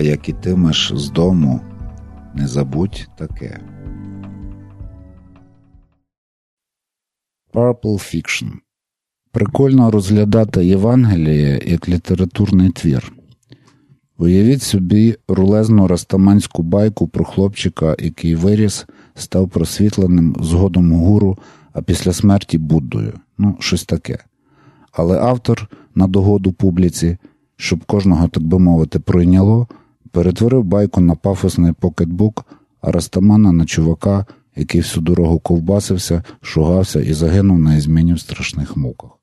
а як ітимеш з дому, не забудь таке. Purple Fiction Прикольно розглядати Євангеліє як літературний твір. Уявіть собі рулезну растаманську байку про хлопчика, який виріс, став просвітленим згодом гуру, а після смерті Буддою. Ну, щось таке. Але автор, на догоду публіці, щоб кожного, так би мовити, пройняло, перетворив байку на пафосний покетбук, а Растамана на чувака, який всю дорогу ковбасився, шугався і загинув на ізміні в страшних муках.